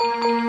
Música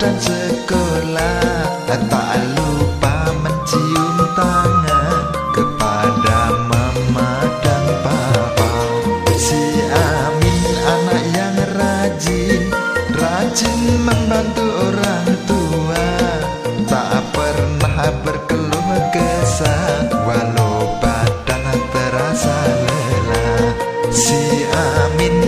dan sekolah. Tak lupa mencium tangan Kepada mama dan papa. Si Amin anak yang rajin Rajin membantu orang tua. Tak pernah berkeluh kesah Walau badan terasa lelah. Si Amin